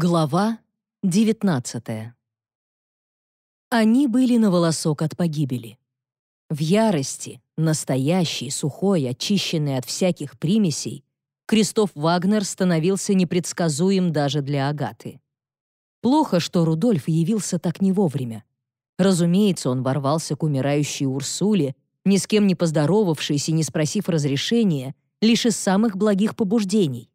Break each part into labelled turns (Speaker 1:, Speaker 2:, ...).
Speaker 1: Глава 19 Они были на волосок от погибели. В ярости, настоящий, сухой, очищенный от всяких примесей, Кристоф Вагнер становился непредсказуем даже для Агаты. Плохо, что Рудольф явился так не вовремя. Разумеется, он ворвался к умирающей Урсуле, ни с кем не поздоровавшись и не спросив разрешения, лишь из самых благих побуждений.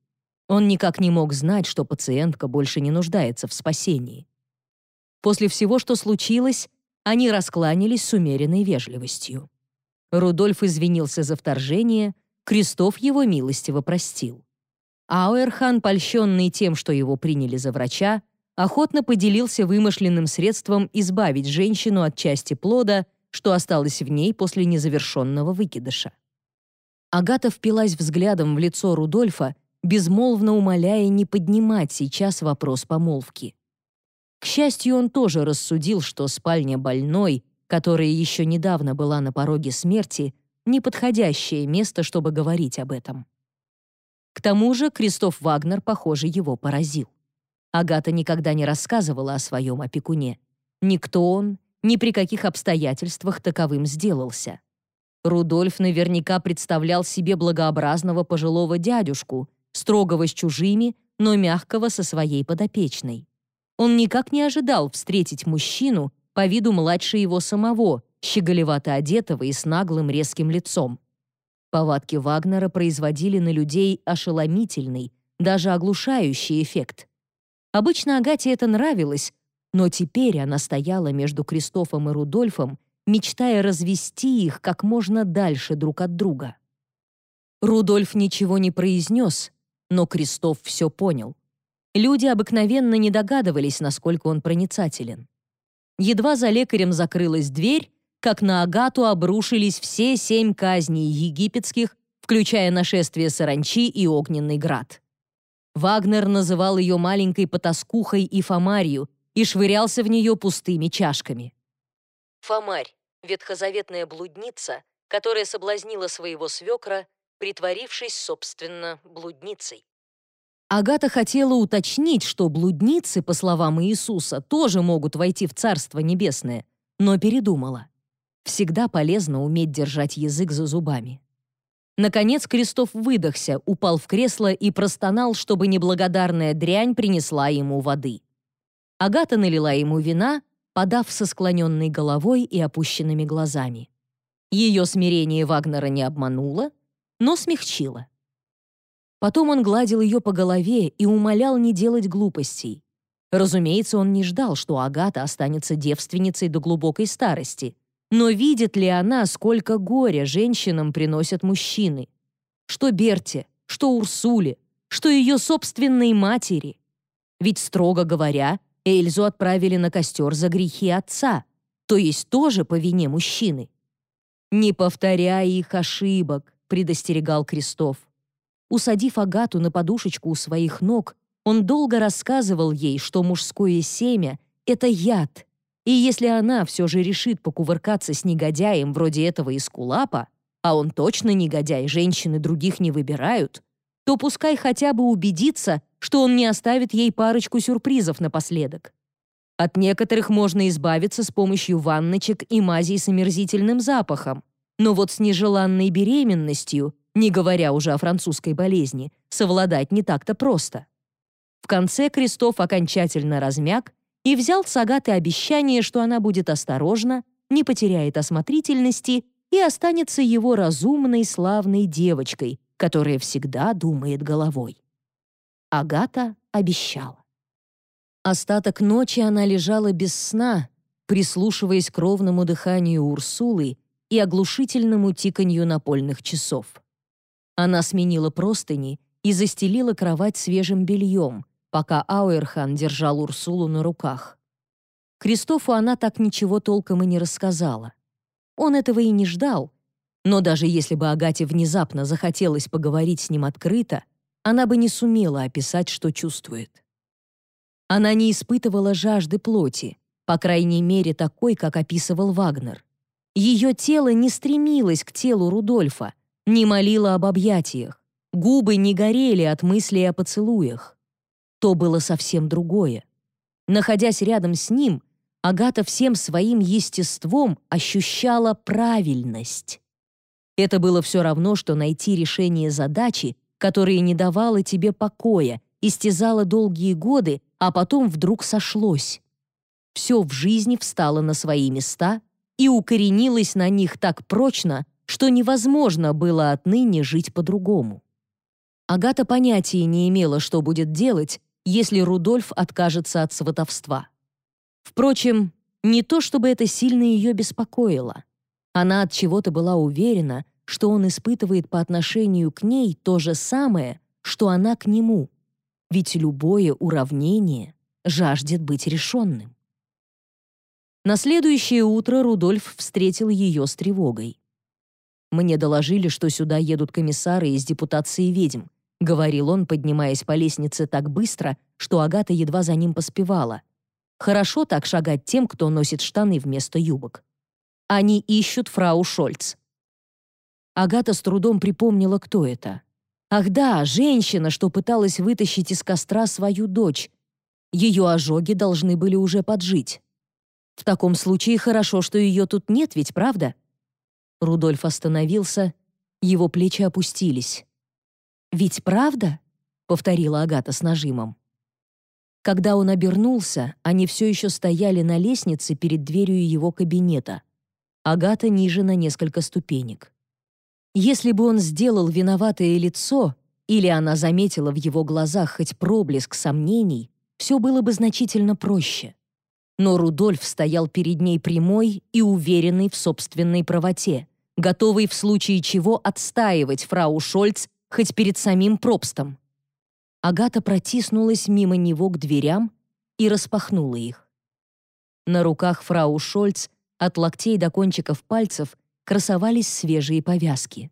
Speaker 1: Он никак не мог знать, что пациентка больше не нуждается в спасении. После всего, что случилось, они раскланялись с умеренной вежливостью. Рудольф извинился за вторжение, Крестов его милостиво простил. Ауэрхан, польщенный тем, что его приняли за врача, охотно поделился вымышленным средством избавить женщину от части плода, что осталось в ней после незавершенного выкидыша. Агата впилась взглядом в лицо Рудольфа безмолвно умоляя не поднимать сейчас вопрос помолвки. К счастью, он тоже рассудил, что спальня больной, которая еще недавно была на пороге смерти, неподходящее место, чтобы говорить об этом. К тому же Кристоф Вагнер, похоже, его поразил. Агата никогда не рассказывала о своем опекуне. Никто он, ни при каких обстоятельствах таковым сделался. Рудольф наверняка представлял себе благообразного пожилого дядюшку, строгого с чужими, но мягкого со своей подопечной. Он никак не ожидал встретить мужчину по виду младше его самого, щеголевато одетого и с наглым резким лицом. Повадки Вагнера производили на людей ошеломительный, даже оглушающий эффект. Обычно Агате это нравилось, но теперь она стояла между Кристофом и Рудольфом, мечтая развести их как можно дальше друг от друга. Рудольф ничего не произнес, но Крестов все понял. Люди обыкновенно не догадывались, насколько он проницателен. Едва за лекарем закрылась дверь, как на Агату обрушились все семь казней египетских, включая нашествие саранчи и огненный град. Вагнер называл ее маленькой потаскухой и фомарью и швырялся в нее пустыми чашками. Фомарь — ветхозаветная блудница, которая соблазнила своего свекра притворившись, собственно, блудницей. Агата хотела уточнить, что блудницы, по словам Иисуса, тоже могут войти в Царство Небесное, но передумала. Всегда полезно уметь держать язык за зубами. Наконец Крестов выдохся, упал в кресло и простонал, чтобы неблагодарная дрянь принесла ему воды. Агата налила ему вина, подав со склоненной головой и опущенными глазами. Ее смирение Вагнера не обмануло, но смягчила. Потом он гладил ее по голове и умолял не делать глупостей. Разумеется, он не ждал, что Агата останется девственницей до глубокой старости. Но видит ли она, сколько горя женщинам приносят мужчины? Что Берте, что Урсуле, что ее собственной матери? Ведь, строго говоря, Эльзу отправили на костер за грехи отца, то есть тоже по вине мужчины. Не повторяй их ошибок, предостерегал Крестов. Усадив Агату на подушечку у своих ног, он долго рассказывал ей, что мужское семя — это яд, и если она все же решит покувыркаться с негодяем вроде этого Искулапа, а он точно негодяй, женщины других не выбирают, то пускай хотя бы убедится, что он не оставит ей парочку сюрпризов напоследок. От некоторых можно избавиться с помощью ванночек и мазей с омерзительным запахом, но вот с нежеланной беременностью, не говоря уже о французской болезни, совладать не так-то просто. В конце Крестов окончательно размяк и взял с Агаты обещание, что она будет осторожна, не потеряет осмотрительности и останется его разумной, славной девочкой, которая всегда думает головой. Агата обещала. Остаток ночи она лежала без сна, прислушиваясь к ровному дыханию Урсулы и оглушительному тиканью напольных часов. Она сменила простыни и застелила кровать свежим бельем, пока Ауэрхан держал Урсулу на руках. Кристофу она так ничего толком и не рассказала. Он этого и не ждал, но даже если бы Агате внезапно захотелось поговорить с ним открыто, она бы не сумела описать, что чувствует. Она не испытывала жажды плоти, по крайней мере такой, как описывал Вагнер. Ее тело не стремилось к телу Рудольфа, не молило об объятиях, губы не горели от мыслей о поцелуях. то было совсем другое. Находясь рядом с ним, Агата всем своим естеством ощущала правильность. Это было все равно, что найти решение задачи, которая не давала тебе покоя, истязала долгие годы, а потом вдруг сошлось. Все в жизни встало на свои места и укоренилось на них так прочно, что невозможно было отныне жить по-другому. Агата понятия не имела, что будет делать, если Рудольф откажется от сватовства. Впрочем, не то чтобы это сильно ее беспокоило. Она от чего-то была уверена, что он испытывает по отношению к ней то же самое, что она к нему. Ведь любое уравнение жаждет быть решенным. На следующее утро Рудольф встретил ее с тревогой. «Мне доложили, что сюда едут комиссары из депутации ведьм», говорил он, поднимаясь по лестнице так быстро, что Агата едва за ним поспевала — Хорошо так шагать тем, кто носит штаны вместо юбок. Они ищут фрау Шольц. Агата с трудом припомнила, кто это. Ах да, женщина, что пыталась вытащить из костра свою дочь. Ее ожоги должны были уже поджить. В таком случае хорошо, что ее тут нет, ведь правда? Рудольф остановился, его плечи опустились. «Ведь правда?» — повторила Агата с нажимом. Когда он обернулся, они все еще стояли на лестнице перед дверью его кабинета. Агата ниже на несколько ступенек. Если бы он сделал виноватое лицо, или она заметила в его глазах хоть проблеск сомнений, все было бы значительно проще. Но Рудольф стоял перед ней прямой и уверенный в собственной правоте, готовый в случае чего отстаивать фрау Шольц хоть перед самим Пробстом. Агата протиснулась мимо него к дверям и распахнула их. На руках фрау Шольц от локтей до кончиков пальцев красовались свежие повязки.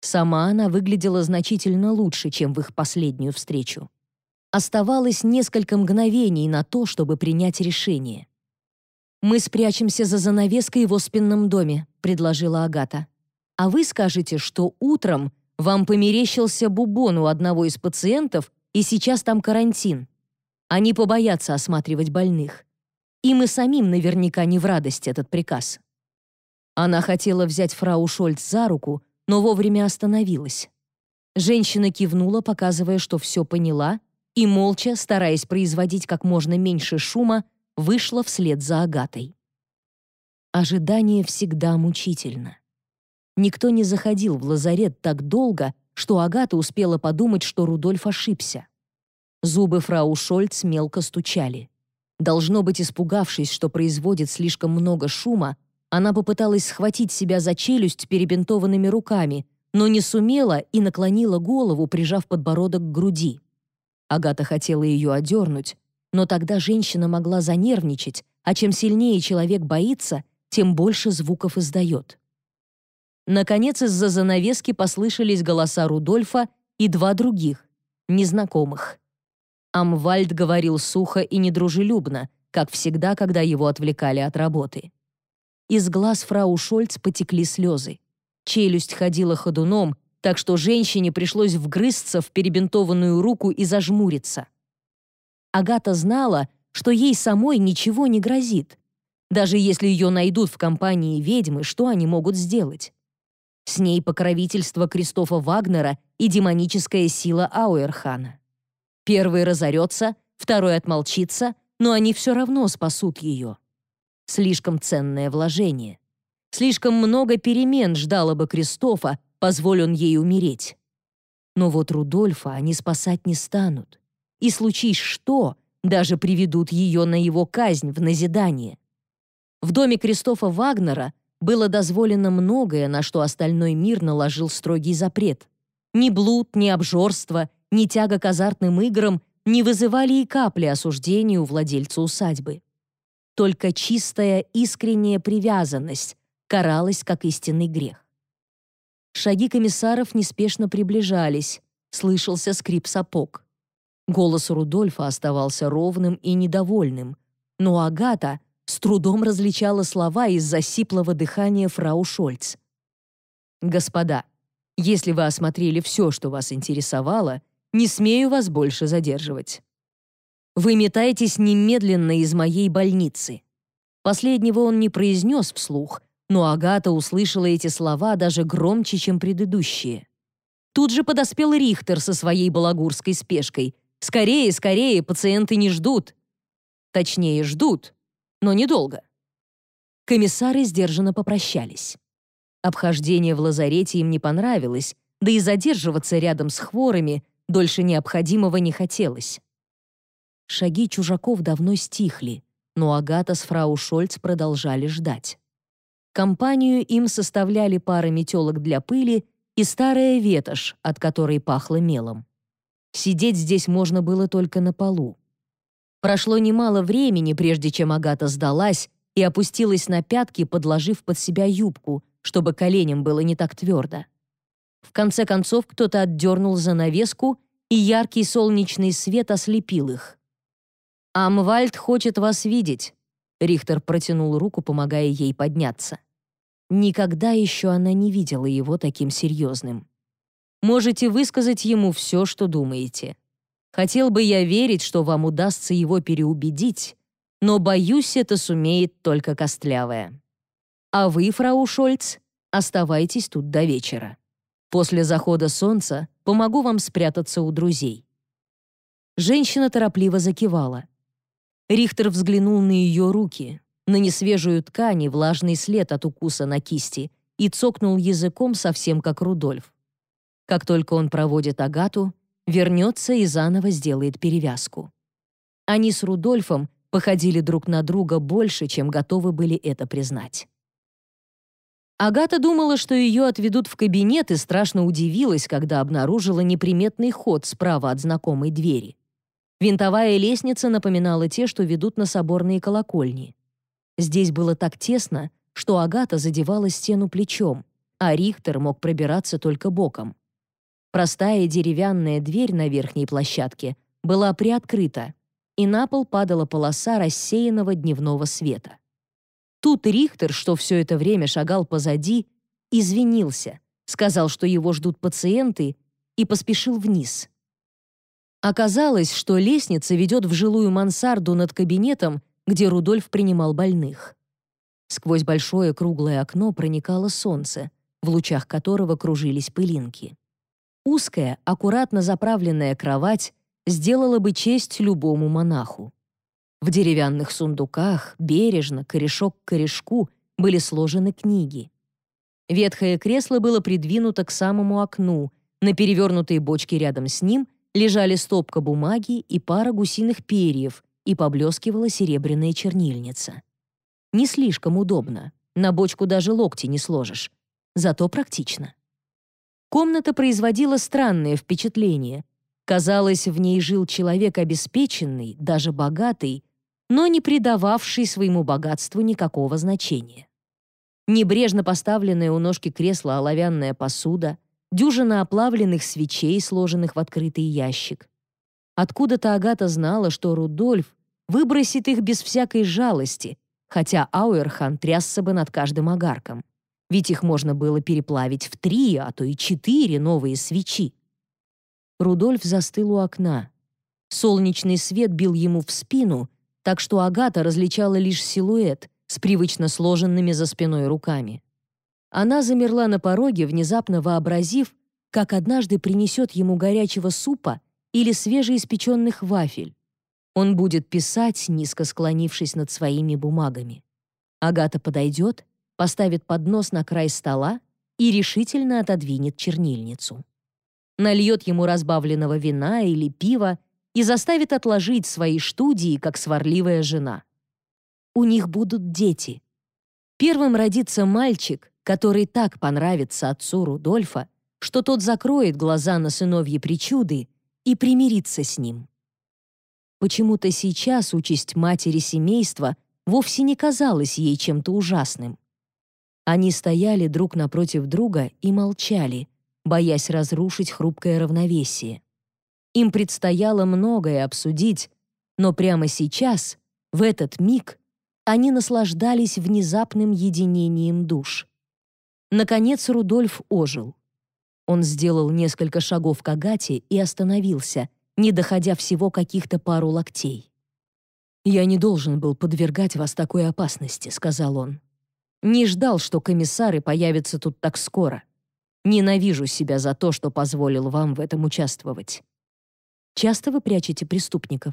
Speaker 1: Сама она выглядела значительно лучше, чем в их последнюю встречу. Оставалось несколько мгновений на то, чтобы принять решение. «Мы спрячемся за занавеской в спинном доме», — предложила Агата. «А вы скажете, что утром вам померещился бубон у одного из пациентов, и сейчас там карантин. Они побоятся осматривать больных. И самим наверняка не в радость этот приказ. Она хотела взять фрау Шольц за руку, но вовремя остановилась. Женщина кивнула, показывая, что все поняла, и молча, стараясь производить как можно меньше шума, вышла вслед за Агатой. Ожидание всегда мучительно. Никто не заходил в лазарет так долго, что Агата успела подумать, что Рудольф ошибся. Зубы фрау Шольц мелко стучали. Должно быть, испугавшись, что производит слишком много шума, она попыталась схватить себя за челюсть перебинтованными руками, но не сумела и наклонила голову, прижав подбородок к груди. Агата хотела ее одернуть, но тогда женщина могла занервничать, а чем сильнее человек боится, тем больше звуков издает. Наконец из-за занавески послышались голоса Рудольфа и два других, незнакомых. Амвальд говорил сухо и недружелюбно, как всегда, когда его отвлекали от работы. Из глаз фрау Шольц потекли слезы. Челюсть ходила ходуном, так что женщине пришлось вгрызться в перебинтованную руку и зажмуриться. Агата знала, что ей самой ничего не грозит. Даже если ее найдут в компании ведьмы, что они могут сделать? С ней покровительство Кристофа Вагнера и демоническая сила Ауэрхана. Первый разорется, второй отмолчится, но они все равно спасут ее. Слишком ценное вложение. Слишком много перемен ждало бы Кристофа, позволь он ей умереть. Но вот Рудольфа они спасать не станут. И случись что, даже приведут ее на его казнь в назидание. В доме Кристофа Вагнера было дозволено многое, на что остальной мир наложил строгий запрет. Ни блуд, ни обжорство, ни тяга к азартным играм не вызывали и капли осуждения у владельца усадьбы. Только чистая, искренняя привязанность каралась как истинный грех. Шаги комиссаров неспешно приближались, слышался скрип сапог. Голос Рудольфа оставался ровным и недовольным, но Агата — с трудом различала слова из-за сиплого дыхания фрау Шольц. «Господа, если вы осмотрели все, что вас интересовало, не смею вас больше задерживать. Вы метаетесь немедленно из моей больницы». Последнего он не произнес вслух, но Агата услышала эти слова даже громче, чем предыдущие. Тут же подоспел Рихтер со своей балагурской спешкой. «Скорее, скорее, пациенты не ждут!» Точнее, ждут, но недолго. Комиссары сдержанно попрощались. Обхождение в лазарете им не понравилось, да и задерживаться рядом с хворыми дольше необходимого не хотелось. Шаги чужаков давно стихли, но Агата с фрау Шольц продолжали ждать. Компанию им составляли пара метелок для пыли и старая ветошь, от которой пахло мелом. Сидеть здесь можно было только на полу. Прошло немало времени, прежде чем Агата сдалась и опустилась на пятки, подложив под себя юбку, чтобы коленям было не так твердо. В конце концов кто-то отдернул занавеску, и яркий солнечный свет ослепил их. «Амвальд хочет вас видеть», — Рихтер протянул руку, помогая ей подняться. Никогда еще она не видела его таким серьезным. «Можете высказать ему все, что думаете. Хотел бы я верить, что вам удастся его переубедить, но, боюсь, это сумеет только Костлявая. А вы, фрау Шольц, оставайтесь тут до вечера. После захода солнца помогу вам спрятаться у друзей». Женщина торопливо закивала. Рихтер взглянул на ее руки, на несвежую ткань и влажный след от укуса на кисти и цокнул языком совсем как Рудольф. Как только он проводит Агату, вернется и заново сделает перевязку. Они с Рудольфом походили друг на друга больше, чем готовы были это признать. Агата думала, что ее отведут в кабинет и страшно удивилась, когда обнаружила неприметный ход справа от знакомой двери. Винтовая лестница напоминала те, что ведут на соборные колокольни. Здесь было так тесно, что Агата задевала стену плечом, а Рихтер мог пробираться только боком. Простая деревянная дверь на верхней площадке была приоткрыта, и на пол падала полоса рассеянного дневного света. Тут Рихтер, что все это время шагал позади, извинился, сказал, что его ждут пациенты, и поспешил вниз. Оказалось, что лестница ведет в жилую мансарду над кабинетом, где Рудольф принимал больных. Сквозь большое круглое окно проникало солнце, в лучах которого кружились пылинки. Узкая, аккуратно заправленная кровать сделала бы честь любому монаху. В деревянных сундуках, бережно, корешок к корешку, были сложены книги. Ветхое кресло было придвинуто к самому окну, на перевернутой бочке рядом с ним лежали стопка бумаги и пара гусиных перьев, и поблескивала серебряная чернильница. Не слишком удобно, на бочку даже локти не сложишь, зато практично. Комната производила странное впечатление. Казалось, в ней жил человек обеспеченный, даже богатый, но не придававший своему богатству никакого значения. Небрежно поставленная у ножки кресла оловянная посуда, дюжина оплавленных свечей, сложенных в открытый ящик. Откуда-то Агата знала, что Рудольф выбросит их без всякой жалости, хотя Ауэрхан трясся бы над каждым огарком ведь их можно было переплавить в три, а то и четыре новые свечи. Рудольф застыл у окна. Солнечный свет бил ему в спину, так что Агата различала лишь силуэт с привычно сложенными за спиной руками. Она замерла на пороге, внезапно вообразив, как однажды принесет ему горячего супа или свежеиспеченных вафель. Он будет писать, низко склонившись над своими бумагами. Агата подойдет поставит поднос на край стола и решительно отодвинет чернильницу. Нальет ему разбавленного вина или пива и заставит отложить свои студии, как сварливая жена. У них будут дети. Первым родится мальчик, который так понравится отцу Рудольфа, что тот закроет глаза на сыновьи причуды и примирится с ним. Почему-то сейчас участь матери семейства вовсе не казалась ей чем-то ужасным. Они стояли друг напротив друга и молчали, боясь разрушить хрупкое равновесие. Им предстояло многое обсудить, но прямо сейчас, в этот миг, они наслаждались внезапным единением душ. Наконец Рудольф ожил. Он сделал несколько шагов к Агате и остановился, не доходя всего каких-то пару локтей. «Я не должен был подвергать вас такой опасности», — сказал он. «Не ждал, что комиссары появятся тут так скоро. Ненавижу себя за то, что позволил вам в этом участвовать». «Часто вы прячете преступников?»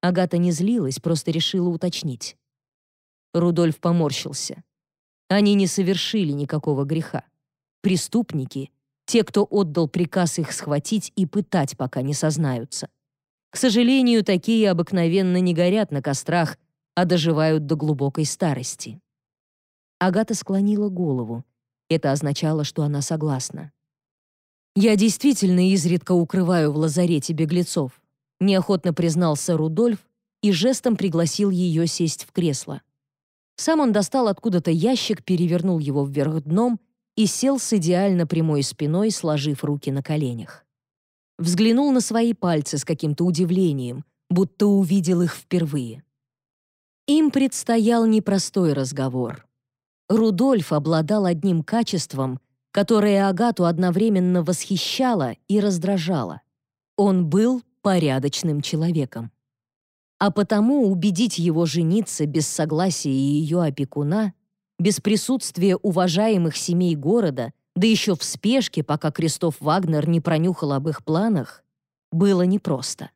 Speaker 1: Агата не злилась, просто решила уточнить. Рудольф поморщился. Они не совершили никакого греха. Преступники — те, кто отдал приказ их схватить и пытать, пока не сознаются. К сожалению, такие обыкновенно не горят на кострах, а доживают до глубокой старости. Агата склонила голову. Это означало, что она согласна. «Я действительно изредка укрываю в лазарете беглецов», неохотно признался Рудольф и жестом пригласил ее сесть в кресло. Сам он достал откуда-то ящик, перевернул его вверх дном и сел с идеально прямой спиной, сложив руки на коленях. Взглянул на свои пальцы с каким-то удивлением, будто увидел их впервые. Им предстоял непростой разговор. Рудольф обладал одним качеством, которое Агату одновременно восхищало и раздражало. Он был порядочным человеком. А потому убедить его жениться без согласия ее опекуна, без присутствия уважаемых семей города — да еще в спешке, пока Кристоф Вагнер не пронюхал об их планах, было непросто.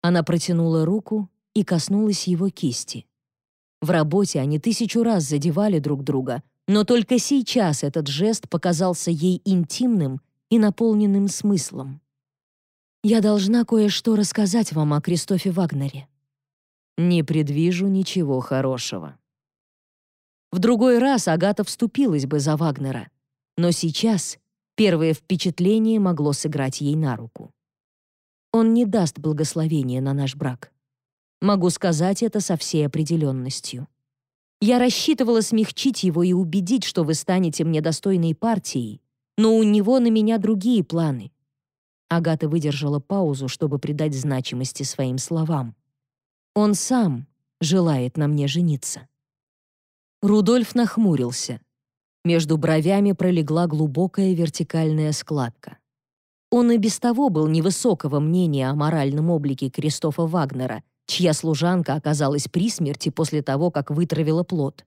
Speaker 1: Она протянула руку и коснулась его кисти. В работе они тысячу раз задевали друг друга, но только сейчас этот жест показался ей интимным и наполненным смыслом. «Я должна кое-что рассказать вам о Кристофе Вагнере». «Не предвижу ничего хорошего». В другой раз Агата вступилась бы за Вагнера, но сейчас первое впечатление могло сыграть ей на руку. Он не даст благословения на наш брак. Могу сказать это со всей определенностью. Я рассчитывала смягчить его и убедить, что вы станете мне достойной партией, но у него на меня другие планы. Агата выдержала паузу, чтобы придать значимости своим словам. Он сам желает на мне жениться. Рудольф нахмурился. Между бровями пролегла глубокая вертикальная складка. Он и без того был невысокого мнения о моральном облике Кристофа Вагнера, чья служанка оказалась при смерти после того, как вытравила плод.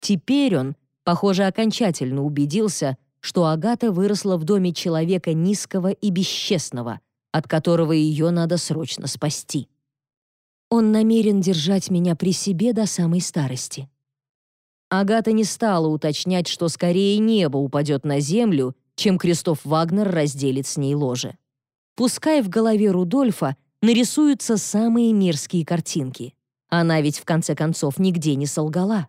Speaker 1: Теперь он, похоже, окончательно убедился, что Агата выросла в доме человека низкого и бесчестного, от которого ее надо срочно спасти. Он намерен держать меня при себе до самой старости. Агата не стала уточнять, что скорее небо упадет на землю, чем Кристоф Вагнер разделит с ней ложе. Пускай в голове Рудольфа нарисуются самые мерзкие картинки. Она ведь в конце концов нигде не солгала.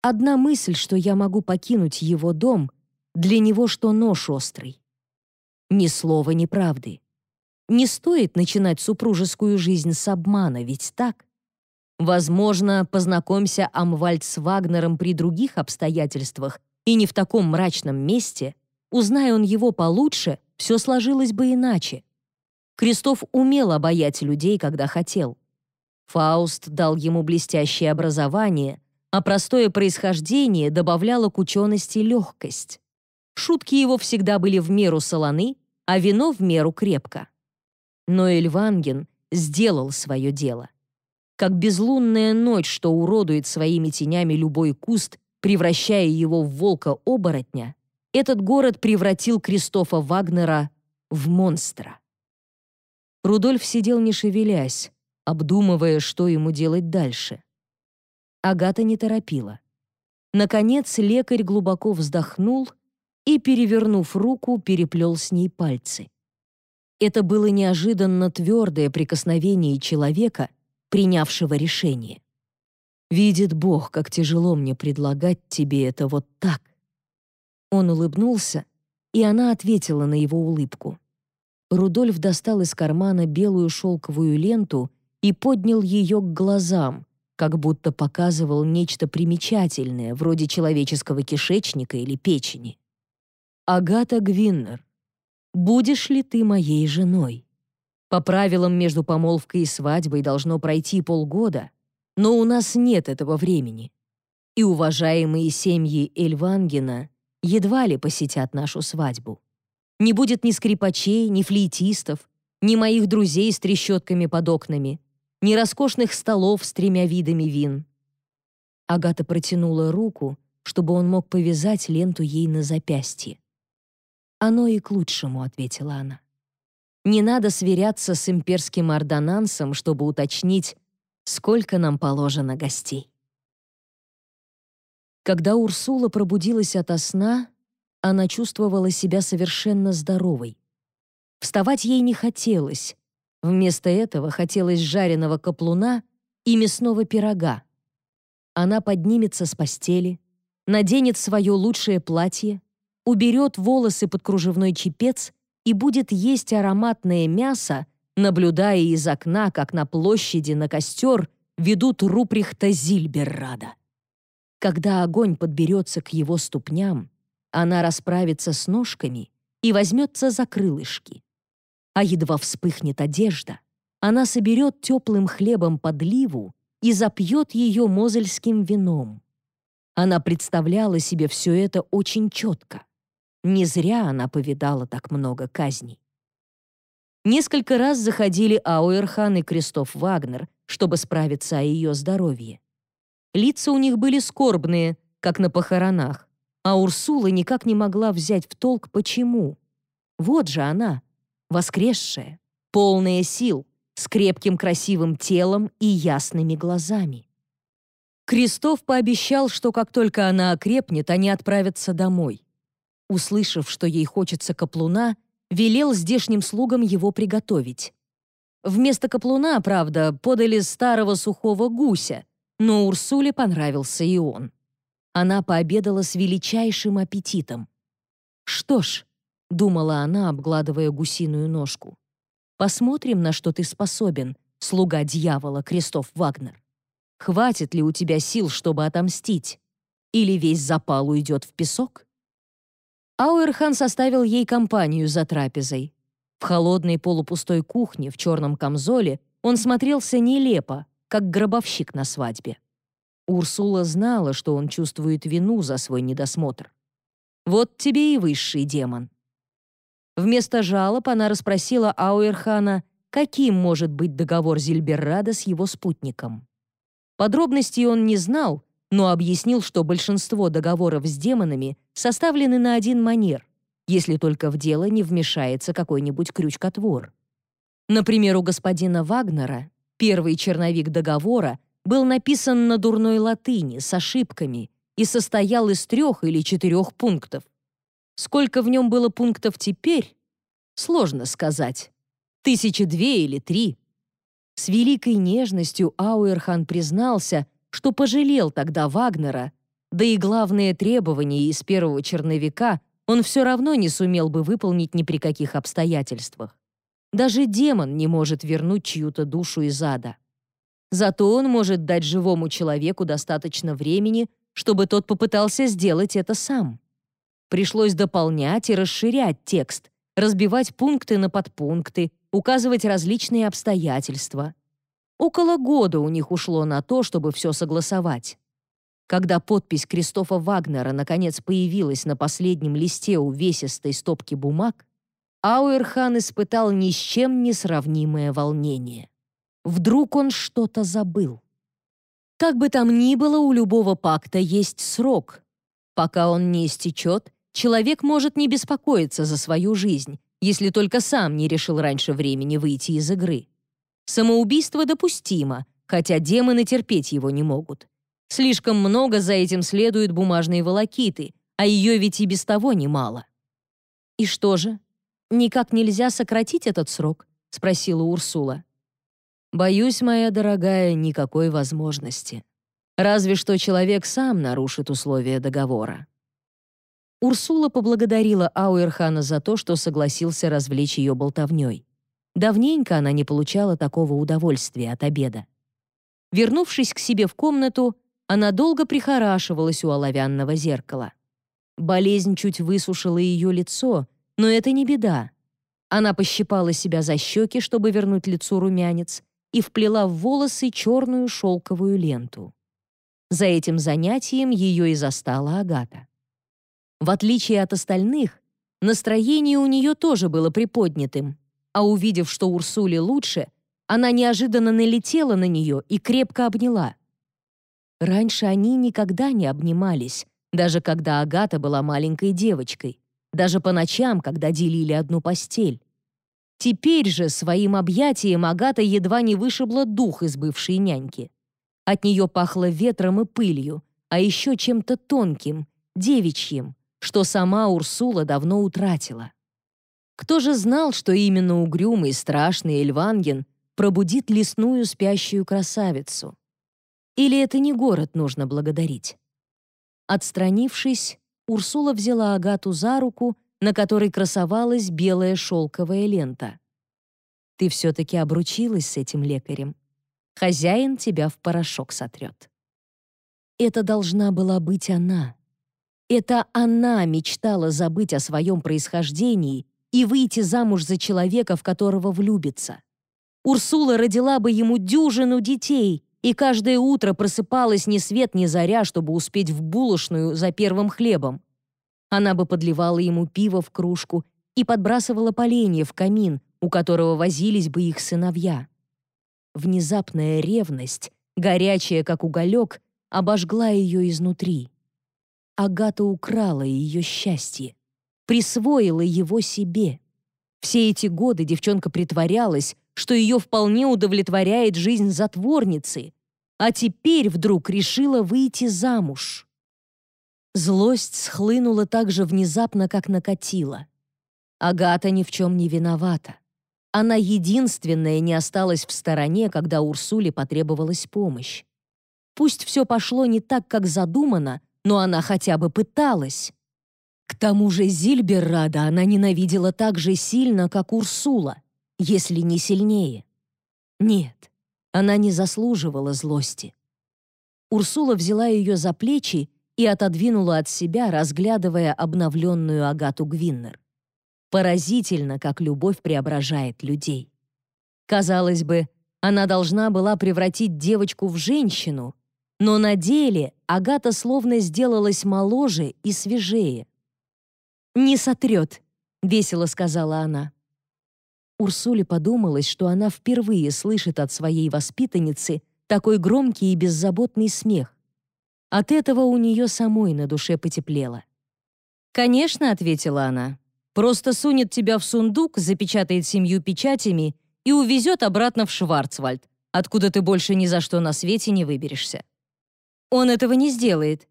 Speaker 1: Одна мысль, что я могу покинуть его дом, для него что нож острый. Ни слова неправды. Не стоит начинать супружескую жизнь с обмана, ведь так? Возможно, познакомься Амвальд с Вагнером при других обстоятельствах и не в таком мрачном месте, узная он его получше, все сложилось бы иначе. Крестов умел обаять людей, когда хотел. Фауст дал ему блестящее образование, а простое происхождение добавляло к учености легкость. Шутки его всегда были в меру солоны, а вино в меру крепко. Но Эльванген сделал свое дело как безлунная ночь, что уродует своими тенями любой куст, превращая его в волка-оборотня, этот город превратил Кристофа Вагнера в монстра. Рудольф сидел не шевелясь, обдумывая, что ему делать дальше. Агата не торопила. Наконец лекарь глубоко вздохнул и, перевернув руку, переплел с ней пальцы. Это было неожиданно твердое прикосновение человека — принявшего решение. «Видит Бог, как тяжело мне предлагать тебе это вот так». Он улыбнулся, и она ответила на его улыбку. Рудольф достал из кармана белую шелковую ленту и поднял ее к глазам, как будто показывал нечто примечательное, вроде человеческого кишечника или печени. «Агата Гвиннер, будешь ли ты моей женой?» По правилам между помолвкой и свадьбой должно пройти полгода, но у нас нет этого времени. И уважаемые семьи Эльвангена едва ли посетят нашу свадьбу. Не будет ни скрипачей, ни флейтистов, ни моих друзей с трещотками под окнами, ни роскошных столов с тремя видами вин. Агата протянула руку, чтобы он мог повязать ленту ей на запястье. «Оно и к лучшему», — ответила она. «Не надо сверяться с имперским ордонансом, чтобы уточнить, сколько нам положено гостей». Когда Урсула пробудилась ото сна, она чувствовала себя совершенно здоровой. Вставать ей не хотелось. Вместо этого хотелось жареного каплуна и мясного пирога. Она поднимется с постели, наденет свое лучшее платье, уберет волосы под кружевной чепец и будет есть ароматное мясо, наблюдая из окна, как на площади на костер ведут Руприхта Зильберрада. Когда огонь подберется к его ступням, она расправится с ножками и возьмется за крылышки. А едва вспыхнет одежда, она соберет теплым хлебом подливу и запьет ее мозельским вином. Она представляла себе все это очень четко. Не зря она повидала так много казней. Несколько раз заходили Ауэрхан и Кристоф Вагнер, чтобы справиться о ее здоровье. Лица у них были скорбные, как на похоронах, а Урсула никак не могла взять в толк, почему. Вот же она, воскресшая, полная сил, с крепким красивым телом и ясными глазами. Крестов пообещал, что как только она окрепнет, они отправятся домой. Услышав, что ей хочется каплуна, велел здешним слугам его приготовить. Вместо каплуна, правда, подали старого сухого гуся, но Урсуле понравился и он. Она пообедала с величайшим аппетитом. «Что ж», — думала она, обгладывая гусиную ножку, «посмотрим, на что ты способен, слуга дьявола Крестов Вагнер. Хватит ли у тебя сил, чтобы отомстить? Или весь запал уйдет в песок?» Ауэрхан составил ей компанию за трапезой. В холодной полупустой кухне в черном камзоле он смотрелся нелепо, как гробовщик на свадьбе. Урсула знала, что он чувствует вину за свой недосмотр. Вот тебе и высший демон. Вместо жалоб она расспросила Ауэрхана, каким может быть договор Зильберрада с его спутником. Подробностей он не знал, но объяснил, что большинство договоров с демонами составлены на один манер, если только в дело не вмешается какой-нибудь крючкотвор. Например, у господина Вагнера Первый черновик договора был написан на дурной латыни с ошибками и состоял из трех или четырех пунктов. Сколько в нем было пунктов теперь, сложно сказать. Тысячи две или три. С великой нежностью Ауэрхан признался, что пожалел тогда Вагнера, да и главные требования из первого черновика он все равно не сумел бы выполнить ни при каких обстоятельствах. Даже демон не может вернуть чью-то душу из ада. Зато он может дать живому человеку достаточно времени, чтобы тот попытался сделать это сам. Пришлось дополнять и расширять текст, разбивать пункты на подпункты, указывать различные обстоятельства. Около года у них ушло на то, чтобы все согласовать. Когда подпись Кристофа Вагнера наконец появилась на последнем листе увесистой стопки бумаг, Ауэрхан испытал ни с чем не сравнимое волнение. Вдруг он что-то забыл. Как бы там ни было, у любого пакта есть срок. Пока он не истечет, человек может не беспокоиться за свою жизнь, если только сам не решил раньше времени выйти из игры. Самоубийство допустимо, хотя демоны терпеть его не могут. Слишком много за этим следует бумажной волокиты, а ее ведь и без того немало. И что же? никак нельзя сократить этот срок?» — спросила Урсула. «Боюсь, моя дорогая, никакой возможности. Разве что человек сам нарушит условия договора». Урсула поблагодарила Ауэрхана за то, что согласился развлечь ее болтовней. Давненько она не получала такого удовольствия от обеда. Вернувшись к себе в комнату, она долго прихорашивалась у оловянного зеркала. Болезнь чуть высушила ее лицо, но это не беда. Она пощипала себя за щеки, чтобы вернуть лицу румянец, и вплела в волосы черную шелковую ленту. За этим занятием ее и застала Агата. В отличие от остальных, настроение у нее тоже было приподнятым. А увидев, что Урсуле лучше, она неожиданно налетела на нее и крепко обняла. Раньше они никогда не обнимались, даже когда Агата была маленькой девочкой, даже по ночам, когда делили одну постель. Теперь же своим объятием Агата едва не вышибла дух из бывшей няньки. От нее пахло ветром и пылью, а еще чем-то тонким, девичьим, что сама Урсула давно утратила. Кто же знал, что именно угрюмый, страшный Эльванген пробудит лесную спящую красавицу? Или это не город нужно благодарить? Отстранившись, Урсула взяла Агату за руку, на которой красовалась белая шелковая лента. «Ты все-таки обручилась с этим лекарем. Хозяин тебя в порошок сотрет». Это должна была быть она. Это она мечтала забыть о своем происхождении и выйти замуж за человека, в которого влюбится. Урсула родила бы ему дюжину детей и каждое утро просыпалась ни свет ни заря, чтобы успеть в булочную за первым хлебом. Она бы подливала ему пиво в кружку и подбрасывала поленья в камин, у которого возились бы их сыновья. Внезапная ревность, горячая как уголек, обожгла ее изнутри. Агата украла ее счастье, присвоила его себе. Все эти годы девчонка притворялась, что ее вполне удовлетворяет жизнь затворницы, а теперь вдруг решила выйти замуж. Злость схлынула так же внезапно, как накатила. Агата ни в чем не виновата. Она единственная не осталась в стороне, когда Урсуле потребовалась помощь. Пусть все пошло не так, как задумано, но она хотя бы пыталась. К тому же Зильберрада она ненавидела так же сильно, как Урсула, если не сильнее. Нет, она не заслуживала злости. Урсула взяла ее за плечи и отодвинула от себя, разглядывая обновленную Агату Гвиннер. Поразительно, как любовь преображает людей. Казалось бы, она должна была превратить девочку в женщину, но на деле Агата словно сделалась моложе и свежее. «Не сотрет», — весело сказала она. Урсуле подумалось, что она впервые слышит от своей воспитанницы такой громкий и беззаботный смех. От этого у нее самой на душе потеплело. «Конечно», — ответила она, — «просто сунет тебя в сундук, запечатает семью печатями и увезет обратно в Шварцвальд, откуда ты больше ни за что на свете не выберешься». «Он этого не сделает».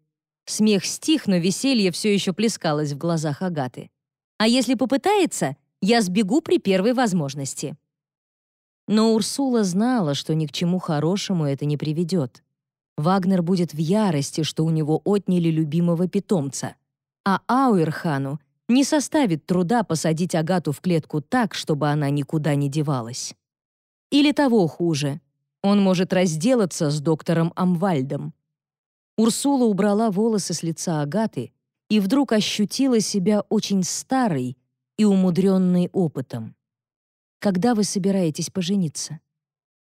Speaker 1: Смех стих, но веселье все еще плескалось в глазах Агаты. «А если попытается, я сбегу при первой возможности». Но Урсула знала, что ни к чему хорошему это не приведет. Вагнер будет в ярости, что у него отняли любимого питомца. А Ауэрхану не составит труда посадить Агату в клетку так, чтобы она никуда не девалась. Или того хуже, он может разделаться с доктором Амвальдом. Урсула убрала волосы с лица Агаты и вдруг ощутила себя очень старой и умудренный опытом. Когда вы собираетесь пожениться?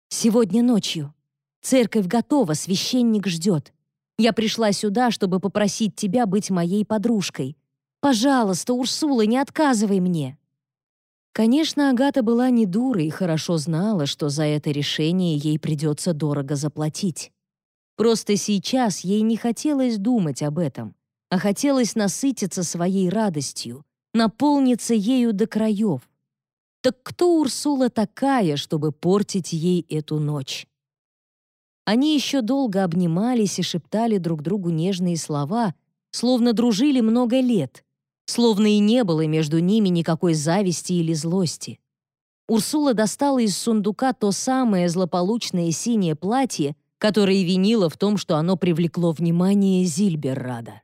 Speaker 1: Сегодня ночью. Церковь готова, священник ждет. Я пришла сюда, чтобы попросить тебя быть моей подружкой. Пожалуйста, Урсула, не отказывай мне. Конечно, Агата была не дурой и хорошо знала, что за это решение ей придется дорого заплатить. Просто сейчас ей не хотелось думать об этом, а хотелось насытиться своей радостью, наполнится ею до краев. Так кто Урсула такая, чтобы портить ей эту ночь? Они еще долго обнимались и шептали друг другу нежные слова, словно дружили много лет, словно и не было между ними никакой зависти или злости. Урсула достала из сундука то самое злополучное синее платье, которое винила в том, что оно привлекло внимание Зильберрада.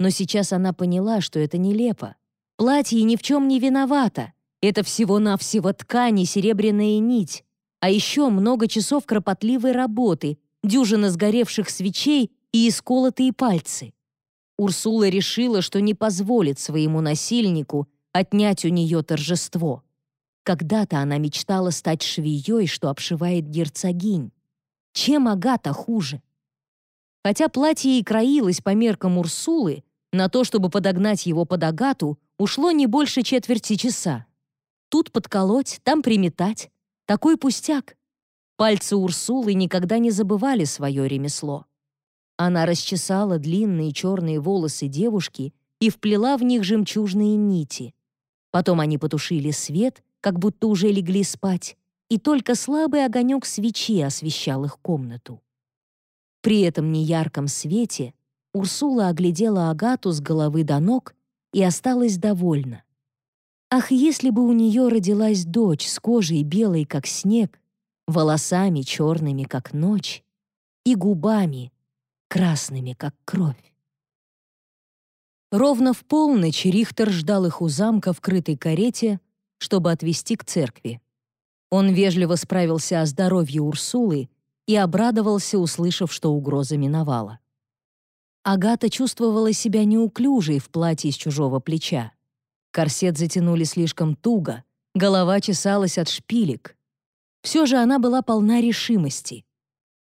Speaker 1: Но сейчас она поняла, что это нелепо. Платье ни в чем не виновато. Это всего-навсего ткань и серебряная нить. А еще много часов кропотливой работы, дюжина сгоревших свечей и исколотые пальцы. Урсула решила, что не позволит своему насильнику отнять у нее торжество. Когда-то она мечтала стать швеей, что обшивает герцогинь. Чем Агата хуже? Хотя платье и краилось по меркам Урсулы, на то, чтобы подогнать его под Агату, ушло не больше четверти часа. Тут подколоть, там приметать. Такой пустяк. Пальцы Урсулы никогда не забывали свое ремесло. Она расчесала длинные черные волосы девушки и вплела в них жемчужные нити. Потом они потушили свет, как будто уже легли спать, и только слабый огонек свечи освещал их комнату. При этом неярком свете Урсула оглядела Агату с головы до ног и осталась довольна. Ах, если бы у нее родилась дочь с кожей белой, как снег, волосами черными, как ночь, и губами, красными, как кровь. Ровно в полночь Рихтер ждал их у замка в крытой карете, чтобы отвезти к церкви. Он вежливо справился о здоровье Урсулы и обрадовался, услышав, что угроза миновала. Агата чувствовала себя неуклюжей в платье с чужого плеча. Корсет затянули слишком туго, голова чесалась от шпилек. Все же она была полна решимости.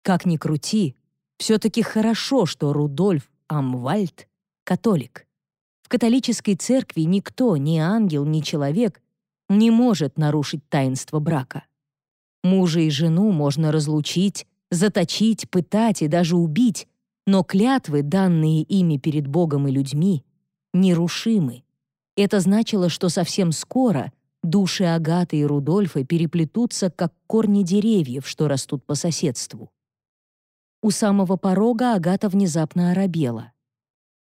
Speaker 1: Как ни крути, все-таки хорошо, что Рудольф Амвальд — католик. В католической церкви никто, ни ангел, ни человек, не может нарушить таинство брака. Мужа и жену можно разлучить, заточить, пытать и даже убить, но клятвы, данные ими перед Богом и людьми, нерушимы. Это значило, что совсем скоро души Агаты и Рудольфа переплетутся, как корни деревьев, что растут по соседству. У самого порога Агата внезапно оробела.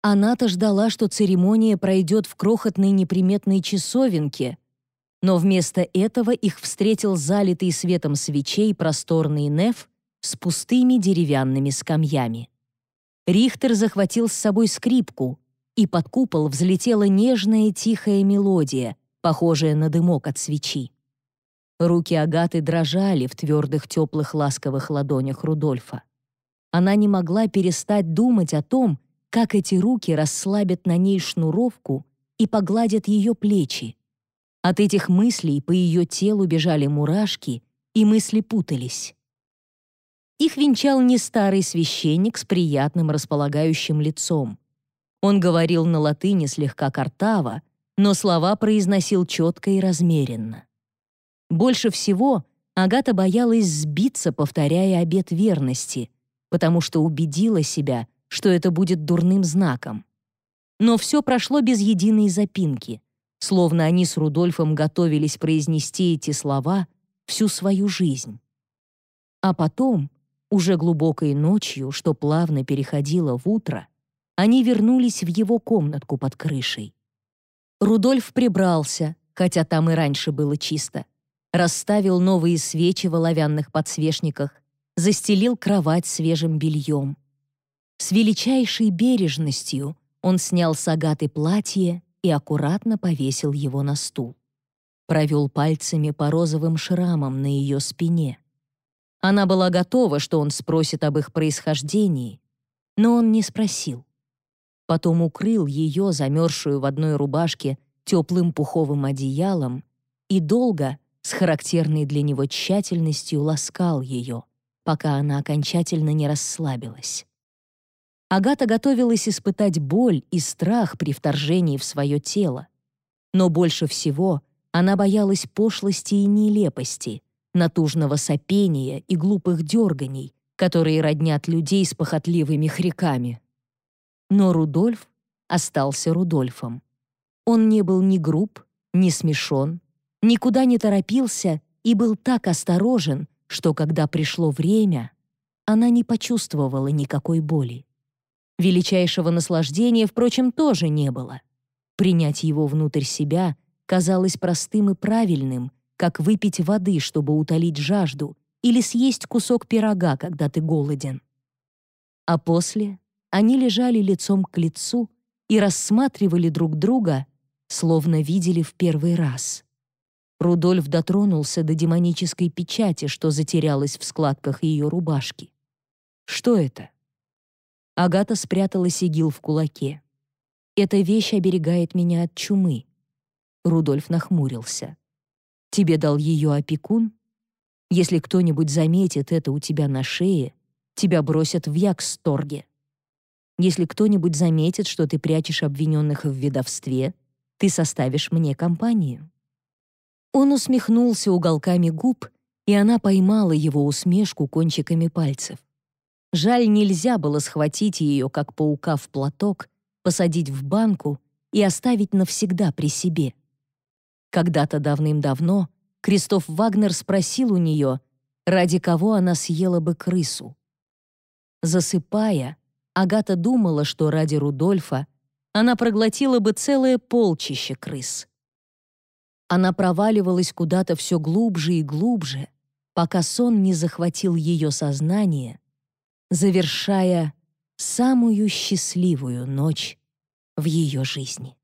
Speaker 1: Она-то ждала, что церемония пройдет в крохотной неприметной часовенке, но вместо этого их встретил залитый светом свечей просторный неф с пустыми деревянными скамьями. Рихтер захватил с собой скрипку, и под купол взлетела нежная тихая мелодия, похожая на дымок от свечи. Руки Агаты дрожали в твердых теплых ласковых ладонях Рудольфа. Она не могла перестать думать о том, как эти руки расслабят на ней шнуровку и погладят ее плечи. От этих мыслей по ее телу бежали мурашки, и мысли путались. Их венчал не старый священник с приятным располагающим лицом. Он говорил на латыни слегка картаво, но слова произносил четко и размеренно. Больше всего Агата боялась сбиться, повторяя обет верности, потому что убедила себя, что это будет дурным знаком. Но все прошло без единой запинки, словно они с Рудольфом готовились произнести эти слова всю свою жизнь. А потом, уже глубокой ночью, что плавно переходило в утро, они вернулись в его комнатку под крышей. Рудольф прибрался, хотя там и раньше было чисто, расставил новые свечи в оловянных подсвечниках, застелил кровать свежим бельем. С величайшей бережностью он снял с Агаты платье и аккуратно повесил его на стул. Провел пальцами по розовым шрамам на ее спине — она была готова, что он спросит об их происхождении, но он не спросил. Потом укрыл ее, замерзшую в одной рубашке, теплым пуховым одеялом и долго, с характерной для него тщательностью, ласкал ее, пока она окончательно не расслабилась. Агата готовилась испытать боль и страх при вторжении в свое тело. Но больше всего она боялась пошлости и нелепости, натужного сопения и глупых дерганий, которые роднят людей с похотливыми хриками. Но Рудольф остался Рудольфом. Он не был ни груб, ни смешон, никуда не торопился и был так осторожен, что когда пришло время, она не почувствовала никакой боли. Величайшего наслаждения, впрочем, тоже не было. Принять его внутрь себя казалось простым и правильным, как выпить воды, чтобы утолить жажду, или съесть кусок пирога, когда ты голоден. А после они лежали лицом к лицу и рассматривали друг друга, словно видели в первый раз. Рудольф дотронулся до демонической печати, что затерялась в складках ее рубашки. Что это? Агата спрятала сигил в кулаке. «Эта вещь оберегает меня от чумы». Рудольф нахмурился. Тебе дал ее опекун? Если кто-нибудь заметит это у тебя на шее, тебя бросят в Яксторге. Если кто-нибудь заметит, что ты прячешь обвиненных в ведовстве, ты составишь мне компанию». Он усмехнулся уголками губ, и она поймала его усмешку кончиками пальцев. Жаль, нельзя было схватить ее, как паука в платок, посадить в банку и оставить навсегда при себе. Когда-то давным-давно Кристоф Вагнер спросил у нее, ради кого она съела бы крысу. Засыпая, Агата думала, что ради Рудольфа она проглотила бы целое полчище крыс. Она проваливалась куда-то все глубже и глубже, пока сон не захватил ее сознание, завершая самую счастливую ночь в ее жизни.